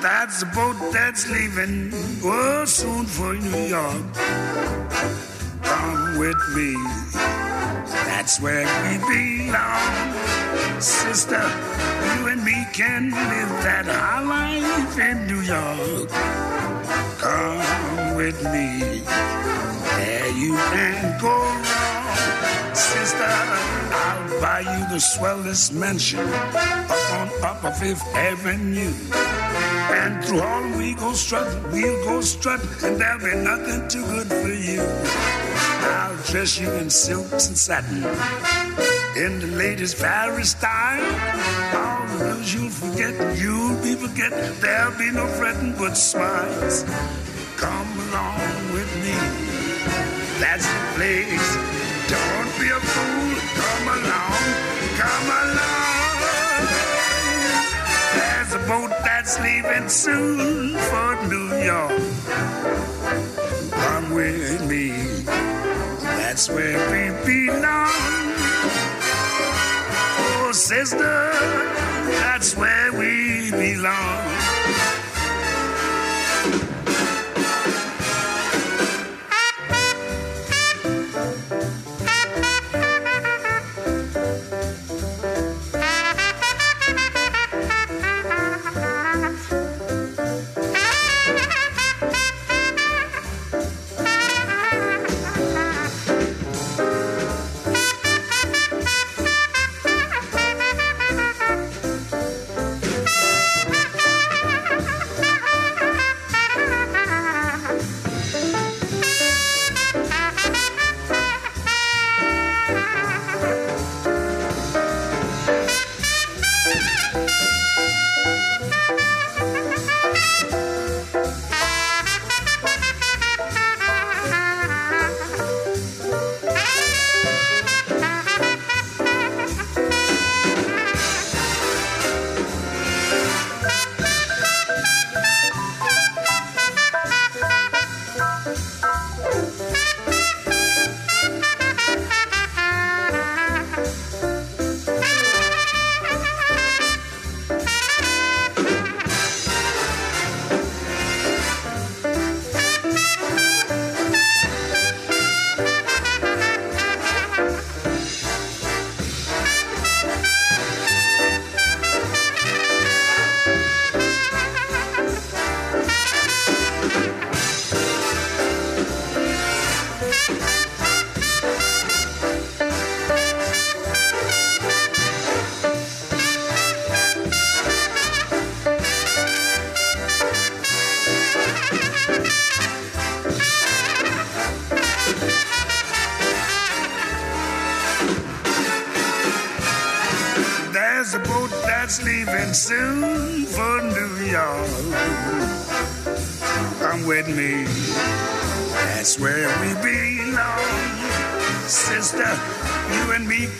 That's the boat that's leaving, oh, soon for New York. Come with me, that's where we belong. Sister, you and me can live that high life in New York. Come with me, there you can go. Sister, I'll buy you the swellest mansion up on Upper Fifth Avenue. And through all we go strut, we'll go strut, and there'll be nothing too good for you. I'll dress you in silks and satin, in the latest Paris style. All the girls you'll forget, you'll be forgetting. There'll be no fretting but smiles. Come along with me, that's the place. Don't be a fool, come along, come along. There's a boat that's leaving soon for New York. Come with me, that's where we belong. Oh, sister, that's where we belong.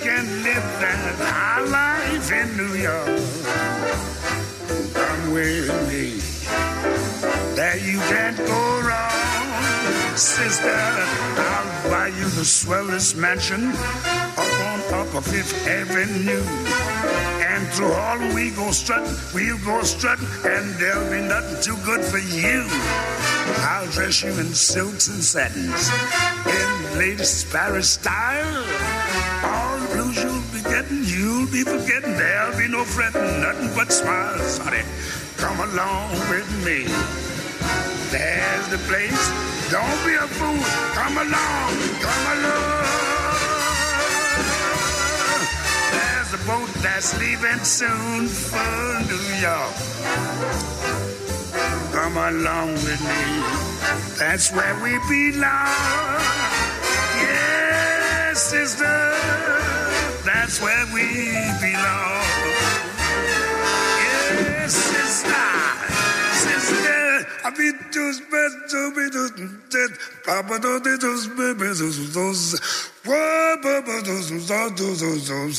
Can live that high life in New York. Come with me, there you can't go wrong. Sister, I'll buy you the swellest mansion up on Upper Fifth Avenue. Through all we go strutting, we'll go strutting, and there'll be nothing too good for you. I'll dress you in silks and satins, in latest Paris style. All the blues you'll be getting, you'll be forgetting. There'll be no fretting, nothing but smiles, honey. Come along with me. There's the place. Don't be a fool. Come along, come along. Boat that's leaving soon for New York. Come along with me. That's where we belong. Yes, sister. That's where we belong. Sister. I be tus besos, besos, dead. Papa do de tus besos, dos. Whoa, papa dos, dos, dos,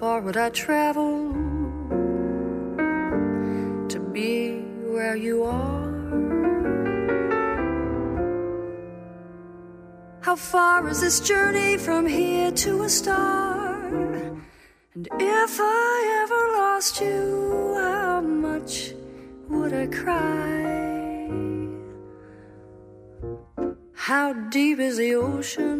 Far would I travel to be where you are? How far is this journey from here to a star? And if I ever lost you, how much would I cry? How deep is the ocean?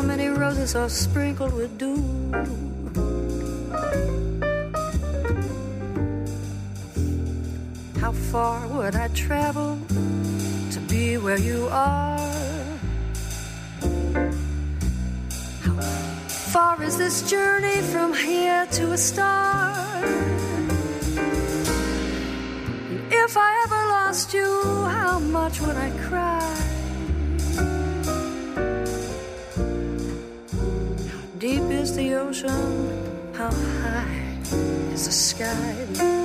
How many roses are sprinkled with dew? How far would I travel to be where you are? How far is this journey from here to a star? And if I ever lost you, how much would I cry? Is the ocean? How high is the sky?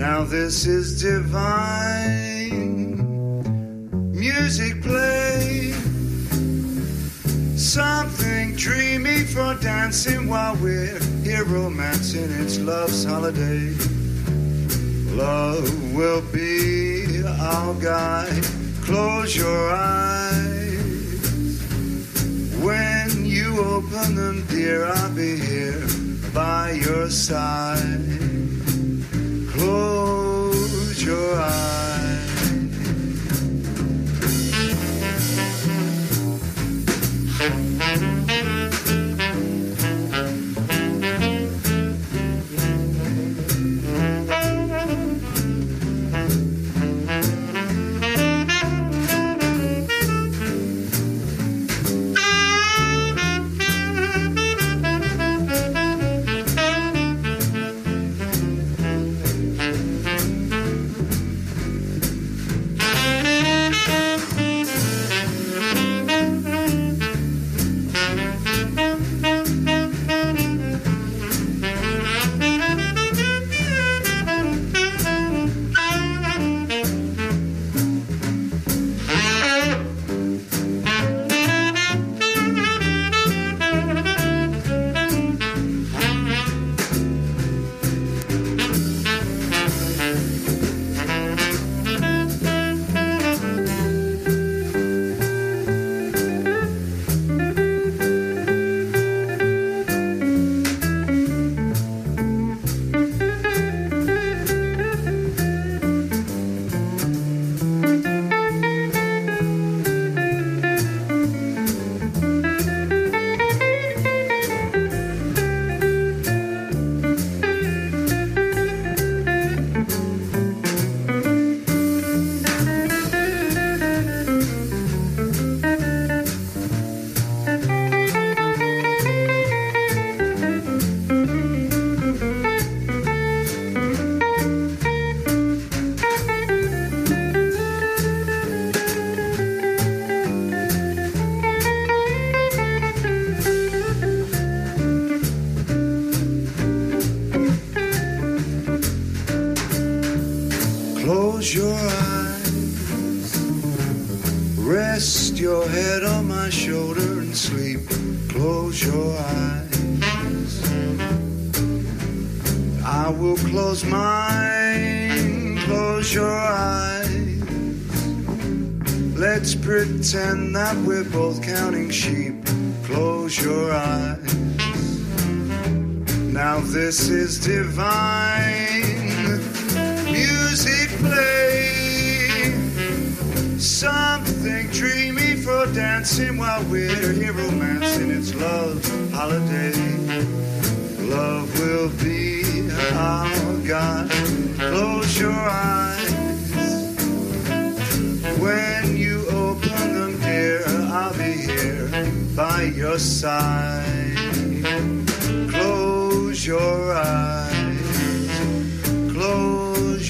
Now this is divine. Music play. Something dreamy for dancing while we're here romancing. It's love's holiday. Love will be our guide. Close your eyes. When you open them, dear, I'll be here by your side. Close your eyes.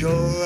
Show.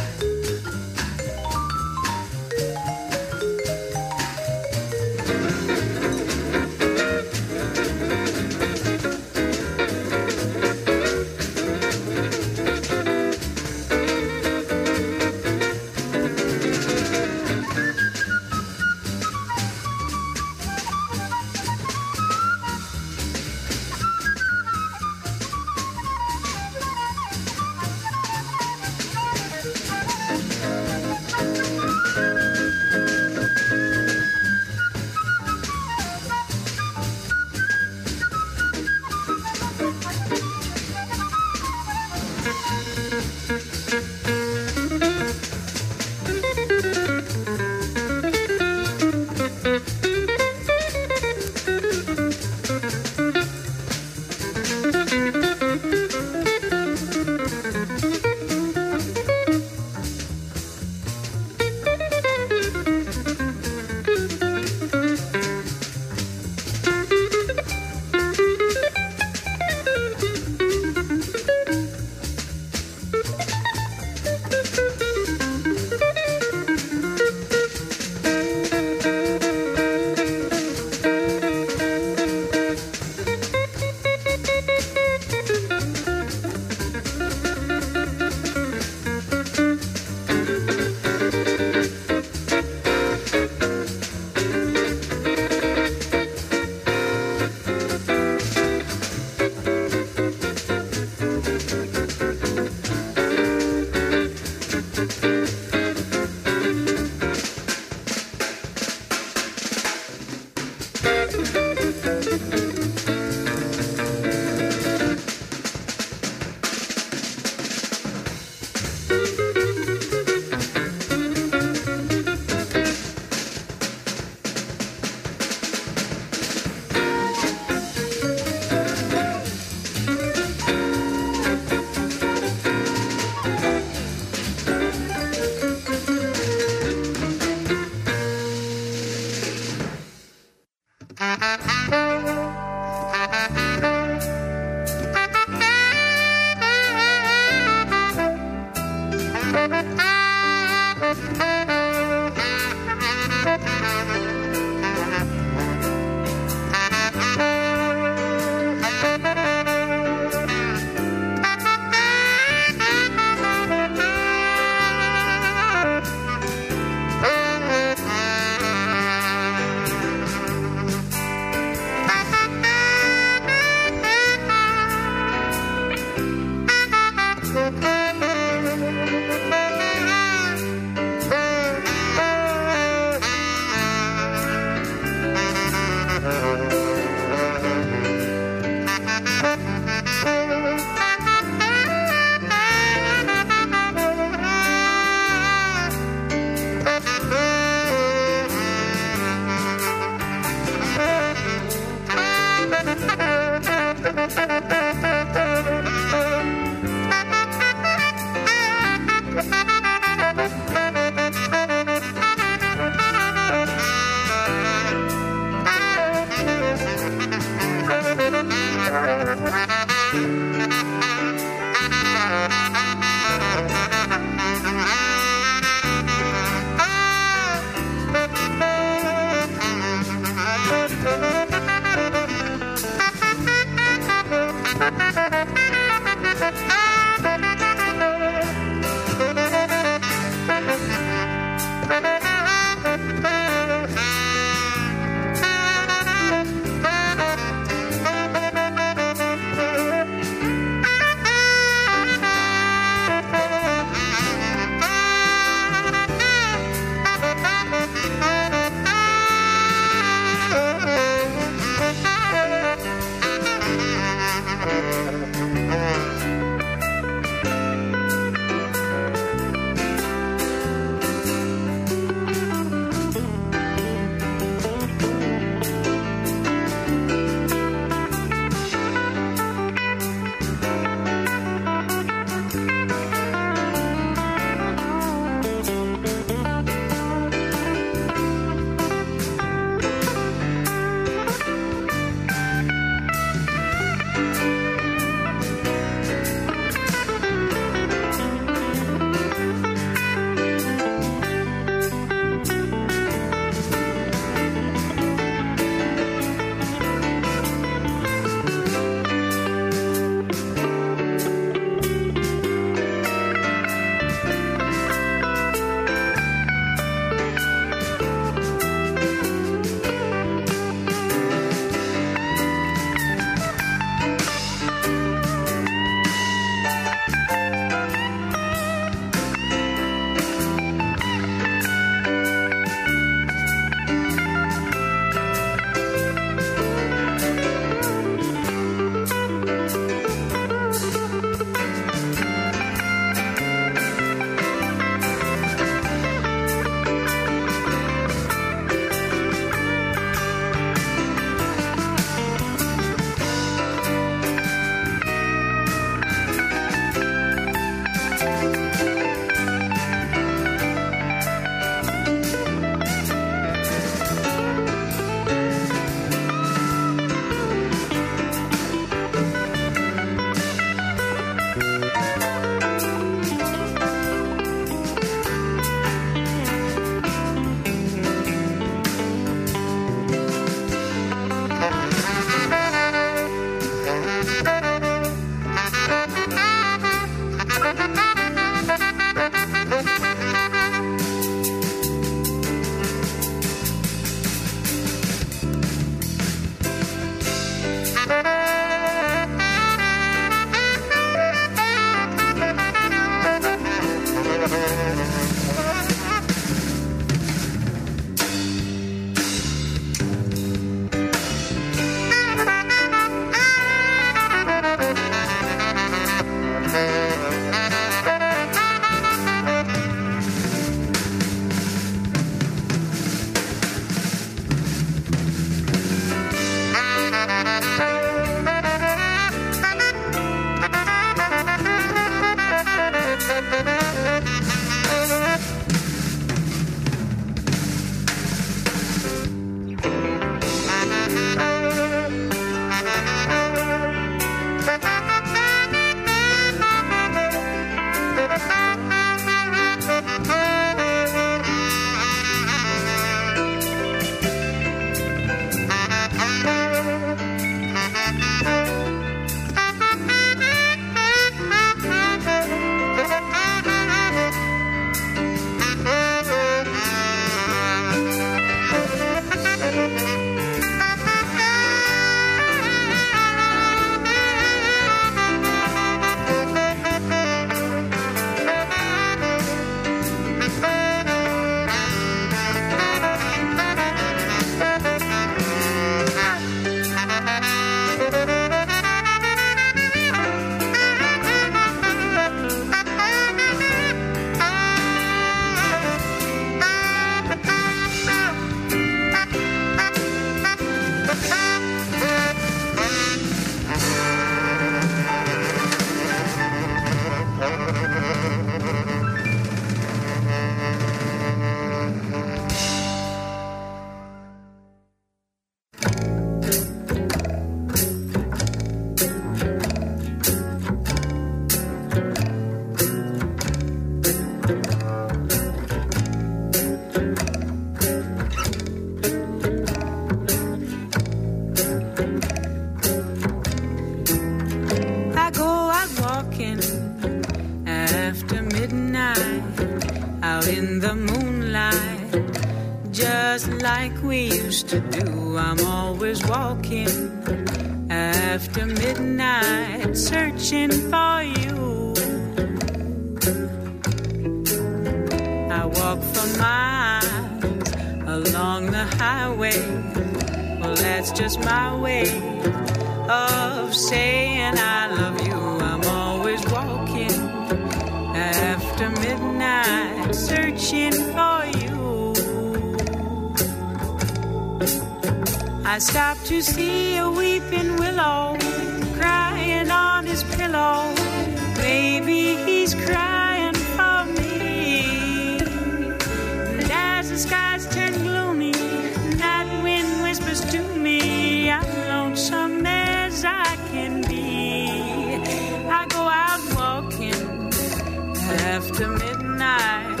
to midnight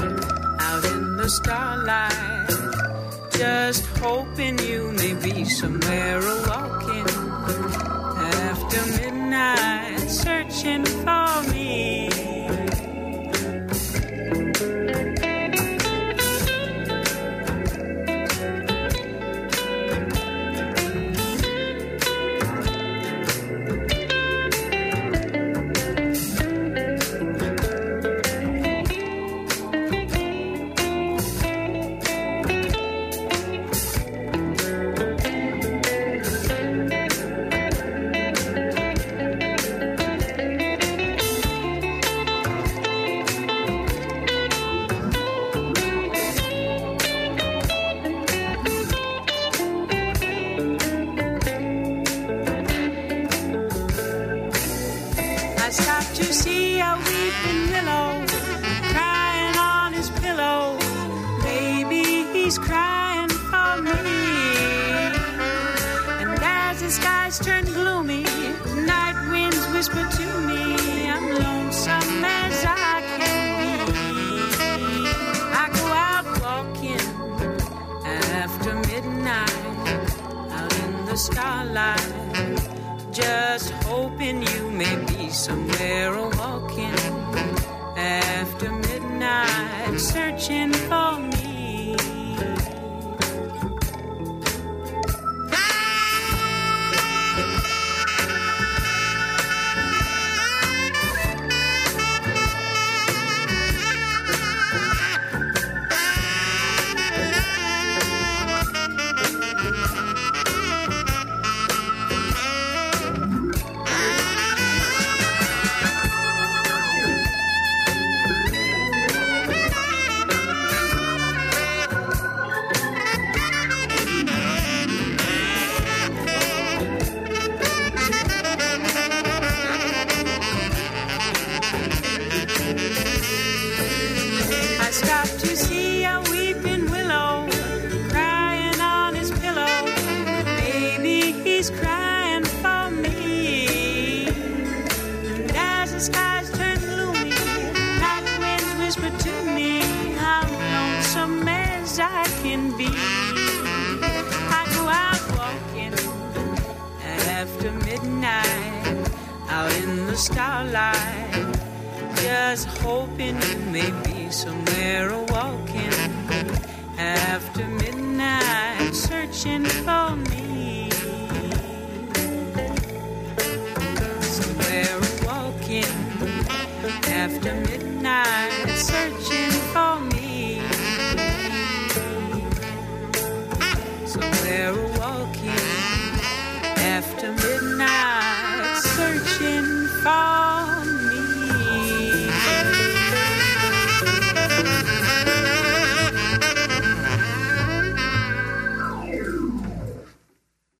out in the starlight. Just hoping you may be somewhere walking after midnight, searching for.